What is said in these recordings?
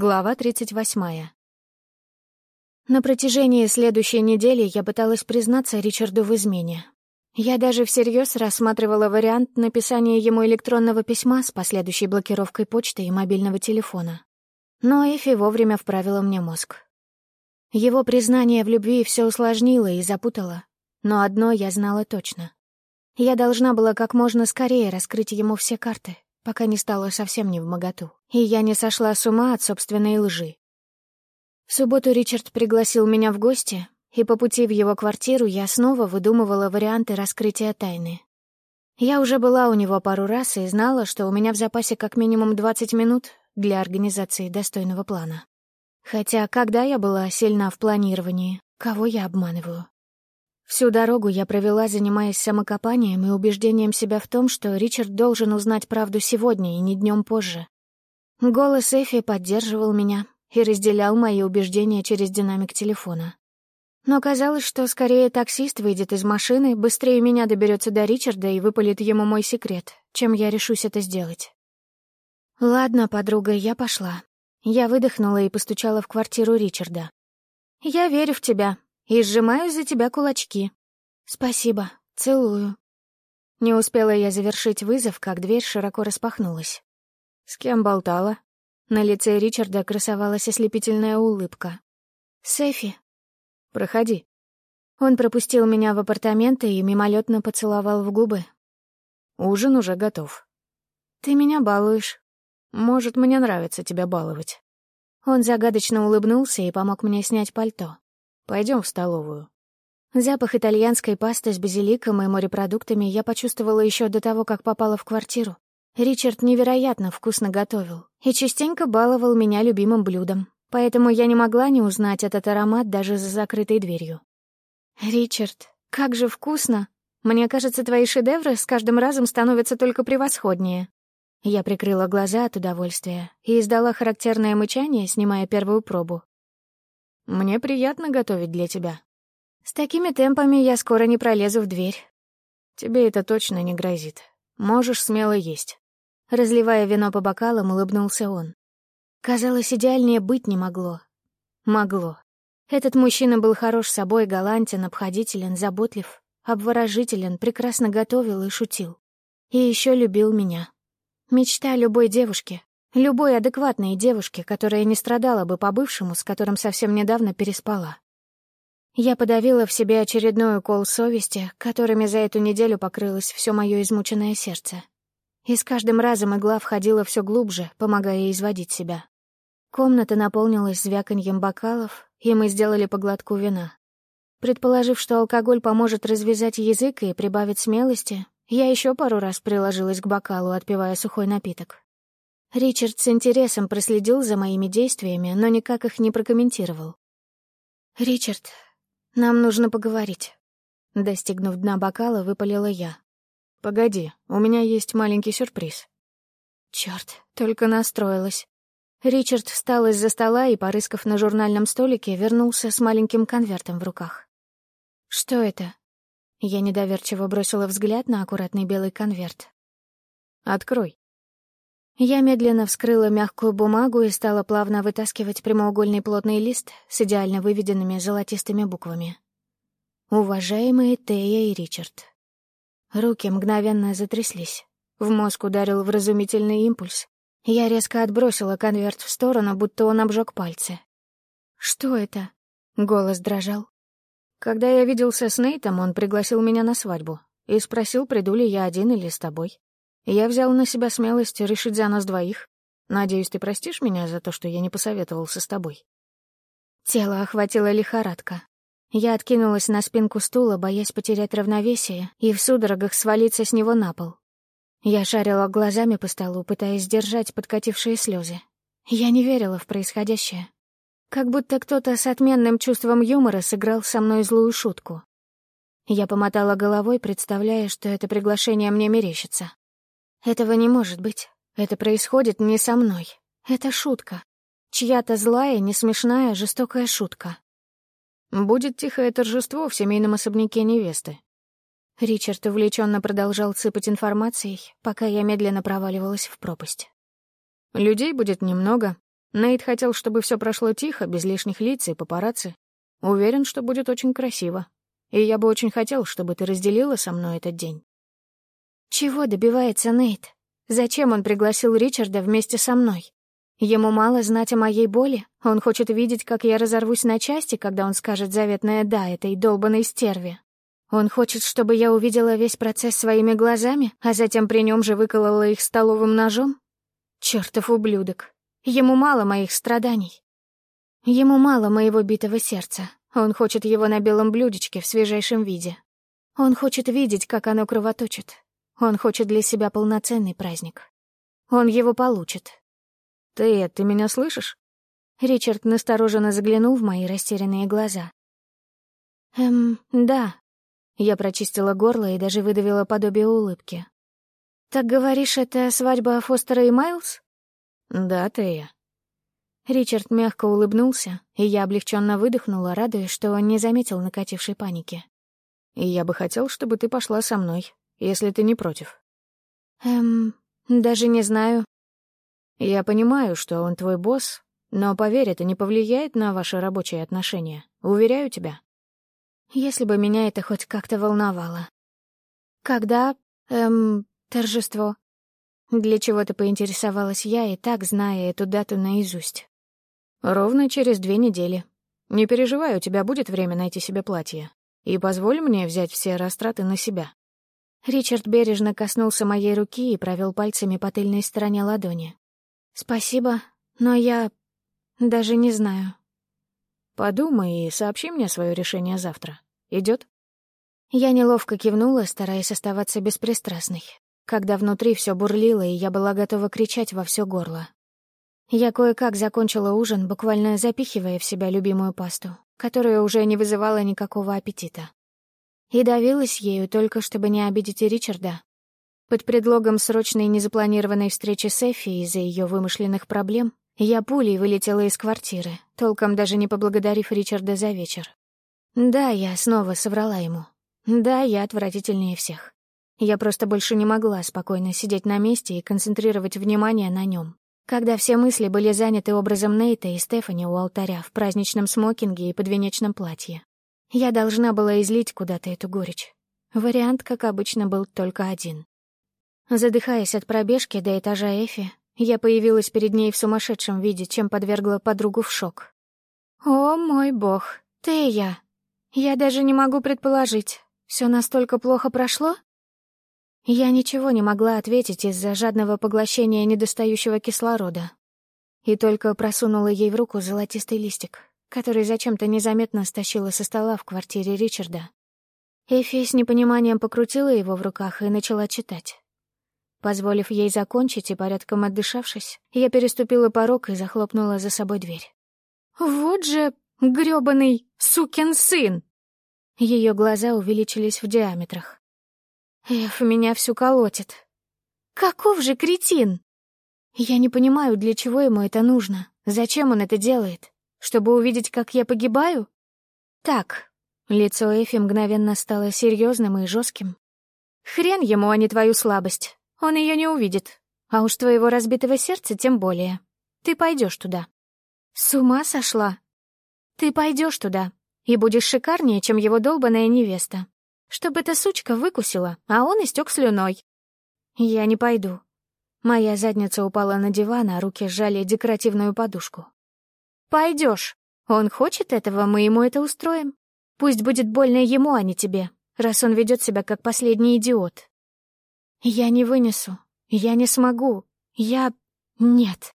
Глава 38. На протяжении следующей недели я пыталась признаться Ричарду в измене. Я даже всерьез рассматривала вариант написания ему электронного письма с последующей блокировкой почты и мобильного телефона. Но Эфи вовремя вправила мне мозг. Его признание в любви все усложнило и запутало. Но одно я знала точно. Я должна была как можно скорее раскрыть ему все карты, пока не стало совсем не в моготу, и я не сошла с ума от собственной лжи. В субботу Ричард пригласил меня в гости, и по пути в его квартиру я снова выдумывала варианты раскрытия тайны. Я уже была у него пару раз и знала, что у меня в запасе как минимум 20 минут для организации достойного плана. Хотя когда я была сильна в планировании, кого я обманываю? Всю дорогу я провела, занимаясь самокопанием и убеждением себя в том, что Ричард должен узнать правду сегодня и не днем позже. Голос Эфи поддерживал меня и разделял мои убеждения через динамик телефона. Но казалось, что скорее таксист выйдет из машины, быстрее меня доберется до Ричарда и выпалит ему мой секрет, чем я решусь это сделать. «Ладно, подруга, я пошла». Я выдохнула и постучала в квартиру Ричарда. «Я верю в тебя», и сжимаю за тебя кулачки. Спасибо, целую. Не успела я завершить вызов, как дверь широко распахнулась. С кем болтала? На лице Ричарда красовалась ослепительная улыбка. «Сэфи». «Проходи». Он пропустил меня в апартаменты и мимолетно поцеловал в губы. «Ужин уже готов». «Ты меня балуешь». «Может, мне нравится тебя баловать». Он загадочно улыбнулся и помог мне снять пальто. Пойдем в столовую». Запах итальянской пасты с базиликом и морепродуктами я почувствовала еще до того, как попала в квартиру. Ричард невероятно вкусно готовил и частенько баловал меня любимым блюдом, поэтому я не могла не узнать этот аромат даже за закрытой дверью. «Ричард, как же вкусно! Мне кажется, твои шедевры с каждым разом становятся только превосходнее». Я прикрыла глаза от удовольствия и издала характерное мычание, снимая первую пробу. Мне приятно готовить для тебя. С такими темпами я скоро не пролезу в дверь. Тебе это точно не грозит. Можешь смело есть. Разливая вино по бокалам, улыбнулся он. Казалось, идеальнее быть не могло. Могло. Этот мужчина был хорош собой, галантен, обходителен, заботлив, обворожителен, прекрасно готовил и шутил. И еще любил меня. Мечта любой девушки, Любой адекватной девушке, которая не страдала бы по бывшему, с которым совсем недавно переспала. Я подавила в себе очередной укол совести, которыми за эту неделю покрылось все мое измученное сердце. И с каждым разом игла входила все глубже, помогая изводить себя. Комната наполнилась звяканьем бокалов, и мы сделали по глотку вина. Предположив, что алкоголь поможет развязать язык и прибавить смелости, я еще пару раз приложилась к бокалу, отпивая сухой напиток. Ричард с интересом проследил за моими действиями, но никак их не прокомментировал. «Ричард, нам нужно поговорить». Достигнув дна бокала, выпалила я. «Погоди, у меня есть маленький сюрприз». Черт, только настроилась. Ричард встал из-за стола и, порыскав на журнальном столике, вернулся с маленьким конвертом в руках. «Что это?» Я недоверчиво бросила взгляд на аккуратный белый конверт. «Открой». Я медленно вскрыла мягкую бумагу и стала плавно вытаскивать прямоугольный плотный лист с идеально выведенными золотистыми буквами. «Уважаемые Тея и Ричард». Руки мгновенно затряслись. В мозг ударил вразумительный импульс. Я резко отбросила конверт в сторону, будто он обжег пальцы. «Что это?» — голос дрожал. Когда я виделся с Нейтом, он пригласил меня на свадьбу и спросил, приду ли я один или с тобой. Я взял на себя смелость решить за нас двоих. Надеюсь, ты простишь меня за то, что я не посоветовался с тобой. Тело охватило лихорадка. Я откинулась на спинку стула, боясь потерять равновесие и в судорогах свалиться с него на пол. Я шарила глазами по столу, пытаясь сдержать подкатившие слезы. Я не верила в происходящее. Как будто кто-то с отменным чувством юмора сыграл со мной злую шутку. Я помотала головой, представляя, что это приглашение мне мерещится. Этого не может быть. Это происходит не со мной. Это шутка. Чья-то злая, несмешная, жестокая шутка. Будет тихое торжество в семейном особняке невесты. Ричард увлеченно продолжал сыпать информацией, пока я медленно проваливалась в пропасть. Людей будет немного. Нейт хотел, чтобы все прошло тихо, без лишних лиц и папарацци. Уверен, что будет очень красиво. И я бы очень хотел, чтобы ты разделила со мной этот день. Чего добивается Нейт? Зачем он пригласил Ричарда вместе со мной? Ему мало знать о моей боли. Он хочет видеть, как я разорвусь на части, когда он скажет заветное «да» этой долбанной стерве. Он хочет, чтобы я увидела весь процесс своими глазами, а затем при нем же выколола их столовым ножом? Чертов ублюдок. Ему мало моих страданий. Ему мало моего битого сердца. Он хочет его на белом блюдечке в свежайшем виде. Он хочет видеть, как оно кровоточит. Он хочет для себя полноценный праздник. Он его получит. «Ты, ты меня слышишь?» Ричард настороженно заглянул в мои растерянные глаза. «Эм, да, я прочистила горло и даже выдавила подобие улыбки. «Так говоришь, это свадьба Фостера и Майлз?» «Да, Тея». Ричард мягко улыбнулся, и я облегченно выдохнула, радуясь, что он не заметил накатившей паники. «И я бы хотел, чтобы ты пошла со мной, если ты не против». «Эм, даже не знаю». «Я понимаю, что он твой босс, но, поверь, это не повлияет на ваши рабочие отношения. Уверяю тебя». Если бы меня это хоть как-то волновало. Когда, эм, торжество? Для чего-то поинтересовалась я и так, зная эту дату наизусть. Ровно через две недели. Не переживай, у тебя будет время найти себе платье. И позволь мне взять все растраты на себя. Ричард бережно коснулся моей руки и провел пальцами по тыльной стороне ладони. «Спасибо, но я даже не знаю, Подумай и сообщи мне свое решение завтра. Идет? Я неловко кивнула, стараясь оставаться беспристрастной, когда внутри все бурлило, и я была готова кричать во все горло. Я кое-как закончила ужин, буквально запихивая в себя любимую пасту, которая уже не вызывала никакого аппетита. И давилась ею только, чтобы не обидеть Ричарда. Под предлогом срочной незапланированной встречи с Эфи из-за ее вымышленных проблем я пулей вылетела из квартиры, толком даже не поблагодарив Ричарда за вечер. Да, я снова соврала ему. Да, я отвратительнее всех. Я просто больше не могла спокойно сидеть на месте и концентрировать внимание на нем, когда все мысли были заняты образом Нейта и Стефани у алтаря в праздничном смокинге и подвенечном платье. Я должна была излить куда-то эту горечь. Вариант, как обычно, был только один. Задыхаясь от пробежки до этажа Эфи, я появилась перед ней в сумасшедшем виде, чем подвергла подругу в шок. «О, мой бог, ты и я. Я даже не могу предположить, все настолько плохо прошло?» Я ничего не могла ответить из-за жадного поглощения недостающего кислорода. И только просунула ей в руку золотистый листик, который зачем-то незаметно стащила со стола в квартире Ричарда. Эфи с непониманием покрутила его в руках и начала читать. Позволив ей закончить и порядком отдышавшись, я переступила порог и захлопнула за собой дверь. «Вот же грёбаный сукин сын!» Ее глаза увеличились в диаметрах. Эф, меня всю колотит. «Каков же кретин!» Я не понимаю, для чего ему это нужно. Зачем он это делает? Чтобы увидеть, как я погибаю? Так, лицо Эфи мгновенно стало серьезным и жестким. Хрен ему, а не твою слабость. Он ее не увидит. А уж твоего разбитого сердца тем более. Ты пойдешь туда. С ума сошла? Ты пойдешь туда и будешь шикарнее, чем его долбаная невеста. Чтобы эта сучка выкусила, а он истек слюной. Я не пойду. Моя задница упала на диван, а руки сжали декоративную подушку. Пойдешь. Он хочет этого, мы ему это устроим. Пусть будет больно ему, а не тебе, раз он ведет себя как последний идиот. Я не вынесу. Я не смогу. Я... Нет.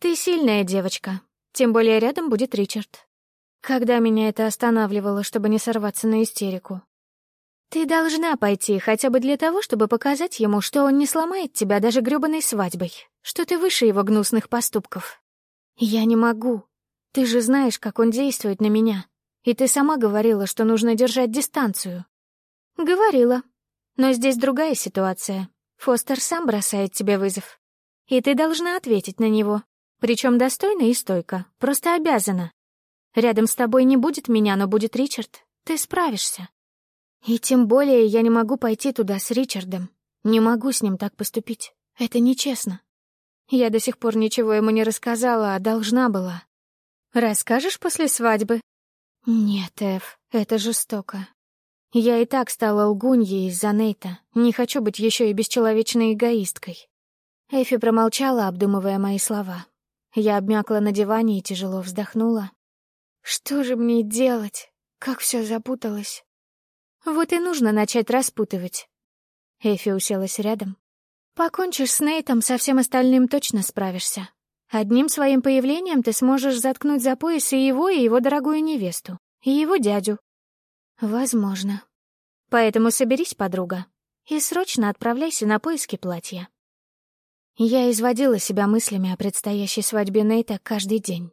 Ты сильная девочка. Тем более рядом будет Ричард. Когда меня это останавливало, чтобы не сорваться на истерику? Ты должна пойти хотя бы для того, чтобы показать ему, что он не сломает тебя даже грёбаной свадьбой, что ты выше его гнусных поступков. Я не могу. Ты же знаешь, как он действует на меня. И ты сама говорила, что нужно держать дистанцию. Говорила, но здесь другая ситуация. Фостер сам бросает тебе вызов. И ты должна ответить на него. Причем достойно и стойко. Просто обязана. Рядом с тобой не будет меня, но будет Ричард. Ты справишься. И тем более я не могу пойти туда с Ричардом. Не могу с ним так поступить. Это нечестно. Я до сих пор ничего ему не рассказала, а должна была. Расскажешь после свадьбы? Нет, Эф, это жестоко. Я и так стала лгуньей из-за Нейта. Не хочу быть еще и бесчеловечной эгоисткой. Эфи промолчала, обдумывая мои слова. Я обмякла на диване и тяжело вздохнула. Что же мне делать? Как все запуталось. Вот и нужно начать распутывать. Эфи уселась рядом. Покончишь с Нейтом, со всем остальным точно справишься. Одним своим появлением ты сможешь заткнуть за пояс и его, и его дорогую невесту, и его дядю. Возможно. Поэтому соберись, подруга, и срочно отправляйся на поиски платья. Я изводила себя мыслями о предстоящей свадьбе Нейта каждый день.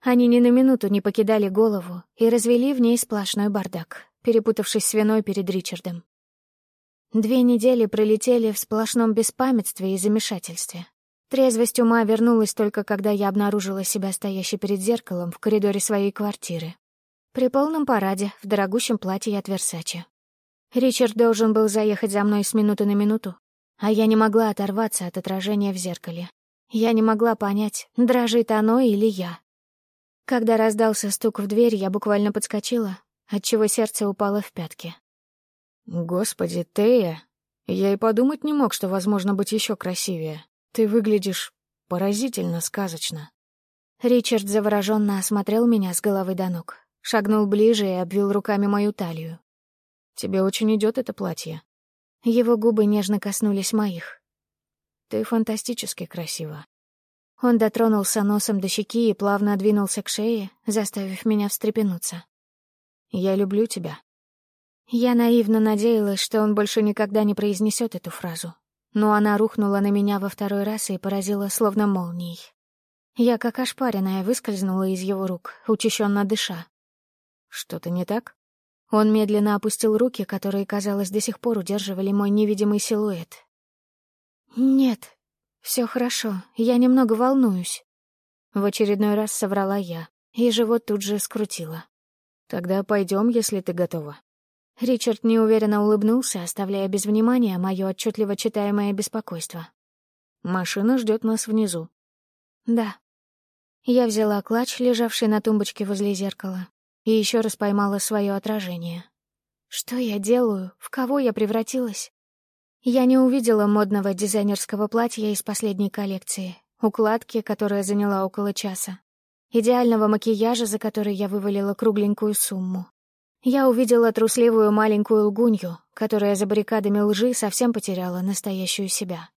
Они ни на минуту не покидали голову и развели в ней сплошной бардак, перепутавшись с виной перед Ричардом. Две недели пролетели в сплошном беспамятстве и замешательстве. Трезвость ума вернулась только когда я обнаружила себя стоящей перед зеркалом в коридоре своей квартиры. При полном параде, в дорогущем платье от Версачи. Ричард должен был заехать за мной с минуты на минуту, а я не могла оторваться от отражения в зеркале. Я не могла понять, дрожит оно или я. Когда раздался стук в дверь, я буквально подскочила, отчего сердце упало в пятки. «Господи, Тея, я и подумать не мог, что возможно быть еще красивее. Ты выглядишь поразительно сказочно». Ричард завороженно осмотрел меня с головы до ног, шагнул ближе и обвил руками мою талию. «Тебе очень идет это платье». Его губы нежно коснулись моих. «Ты фантастически красива». Он дотронулся носом до щеки и плавно двинулся к шее, заставив меня встрепенуться. «Я люблю тебя», я наивно надеялась, что он больше никогда не произнесет эту фразу. Но она рухнула на меня во второй раз и поразила словно молнией. Я, как ошпаренная, выскользнула из его рук, учащенно дыша. «Что-то не так?» Он медленно опустил руки, которые, казалось, до сих пор удерживали мой невидимый силуэт. «Нет, все хорошо, я немного волнуюсь». В очередной раз соврала я, и живот тут же скрутило. «Тогда пойдем, если ты готова». Ричард неуверенно улыбнулся, оставляя без внимания мое отчетливо читаемое беспокойство. «Машина ждет нас внизу». «Да». Я взяла клатч, лежавший на тумбочке возле зеркала, и еще раз поймала свое отражение. Что я делаю? В кого я превратилась? Я не увидела модного дизайнерского платья из последней коллекции, укладки, которая заняла около часа, идеального макияжа, за который я вывалила кругленькую сумму. Я увидела трусливую маленькую лгунью, которая за баррикадами лжи совсем потеряла настоящую себя.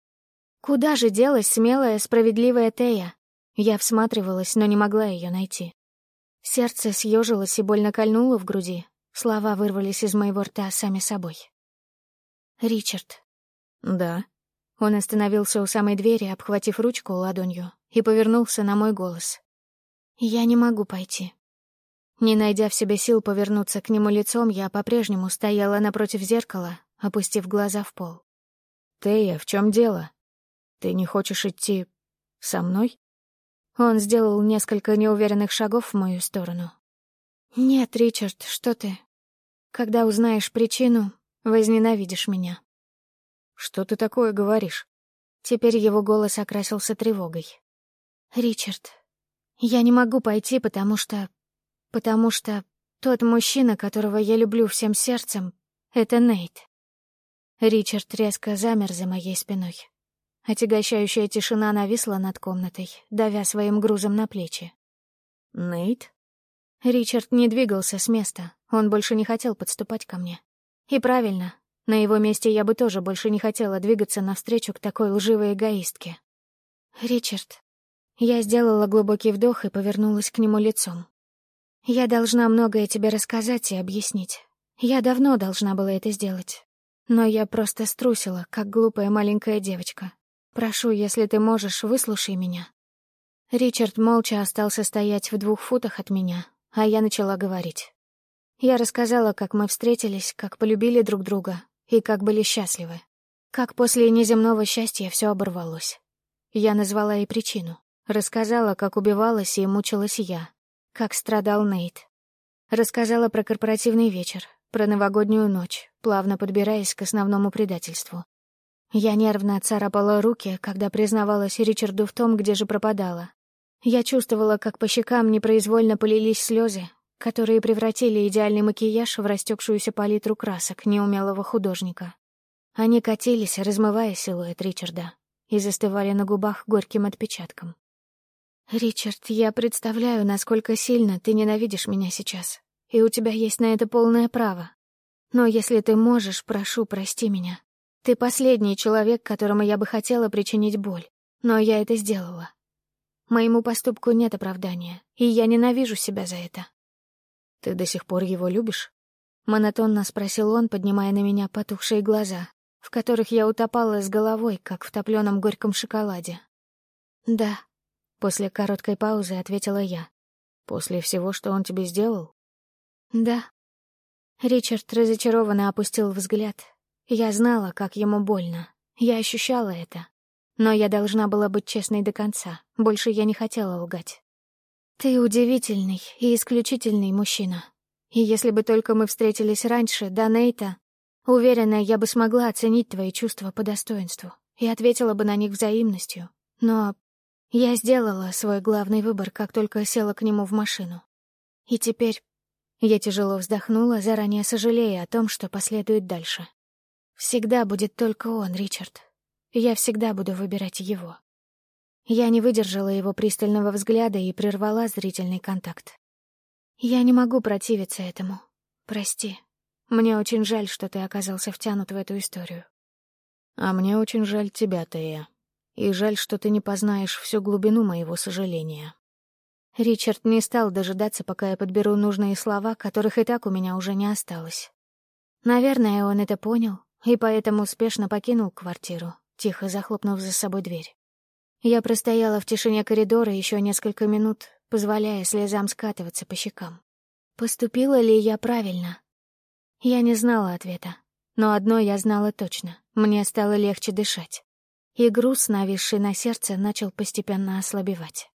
Куда же делась смелая, справедливая Тея? Я всматривалась, но не могла ее найти. Сердце съежилось и больно кольнуло в груди. Слова вырвались из моего рта сами собой. «Ричард». «Да». Он остановился у самой двери, обхватив ручку ладонью, и повернулся на мой голос. «Я не могу пойти. Не найдя в себе сил повернуться к нему лицом, я по-прежнему стояла напротив зеркала, опустив глаза в пол. «Тея, в чем дело? Ты не хочешь идти со мной?» Он сделал несколько неуверенных шагов в мою сторону. «Нет, Ричард, что ты? Когда узнаешь причину, возненавидишь меня». «Что ты такое говоришь?» Теперь его голос окрасился тревогой. «Ричард, я не могу пойти, потому что потому что тот мужчина, которого я люблю всем сердцем, — это Нейт. Ричард резко замер за моей спиной. Отягощающая тишина нависла над комнатой, давя своим грузом на плечи. «Нейт?» Ричард не двигался с места, он больше не хотел подступать ко мне. И правильно, на его месте я бы тоже больше не хотела двигаться навстречу к такой лживой эгоистке. «Ричард...» Я сделала глубокий вдох и повернулась к нему лицом. Я должна многое тебе рассказать и объяснить. Я давно должна была это сделать. Но я просто струсила, как глупая маленькая девочка. Прошу, если ты можешь, выслушай меня. Ричард молча остался стоять в двух футах от меня, а я начала говорить. Я рассказала, как мы встретились, как полюбили друг друга и как были счастливы. Как после неземного счастья все оборвалось. Я назвала ей причину. Рассказала, как убивалась и мучилась я, как страдал Нейт. Рассказала про корпоративный вечер, про новогоднюю ночь, плавно подбираясь к основному предательству. Я нервно царапала руки, когда признавалась Ричарду в том, где же пропадала. Я чувствовала, как по щекам непроизвольно полились слезы, которые превратили идеальный макияж в растекшуюся палитру красок неумелого художника. Они катились, размывая силуэт Ричарда, и застывали на губах горьким отпечатком. «Ричард, я представляю, насколько сильно ты ненавидишь меня сейчас, и у тебя есть на это полное право. Но если ты можешь, прошу, прости меня. Ты последний человек, которому я бы хотела причинить боль, но я это сделала. Моему поступку нет оправдания, и я ненавижу себя за это. «Ты до сих пор его любишь?» — монотонно спросил он, поднимая на меня потухшие глаза, в которых я утопала с головой, как в топленом горьком шоколаде. «Да», — после короткой паузы ответила я. «После всего, что он тебе сделал?» «Да». Ричард разочарованно опустил взгляд. Я знала, как ему больно. Я ощущала это. Но я должна была быть честной до конца. Больше я не хотела лгать. Ты удивительный и исключительный мужчина. И если бы только мы встретились раньше, до Нейта, уверена, я бы смогла оценить твои чувства по достоинству и ответила бы на них взаимностью. Но я сделала свой главный выбор, как только села к нему в машину. И теперь я тяжело вздохнула, заранее сожалея о том, что последует дальше. Всегда будет только он, Ричард. Я всегда буду выбирать его. Я не выдержала его пристального взгляда и прервала зрительный контакт. Я не могу противиться этому. Прости. Мне очень жаль, что ты оказался втянут в эту историю. А мне очень жаль тебя, Тея. И жаль, что ты не познаешь всю глубину моего сожаления. Ричард не стал дожидаться, пока я подберу нужные слова, которых и так у меня уже не осталось. Наверное, он это понял и поэтому успешно покинул квартиру, тихо захлопнув за собой дверь. Я простояла в тишине коридора еще несколько минут, позволяя слезам скатываться по щекам. Поступила ли я правильно? Я не знала ответа, но одно я знала точно — мне стало легче дышать. И груз, нависший на сердце, начал постепенно ослабевать.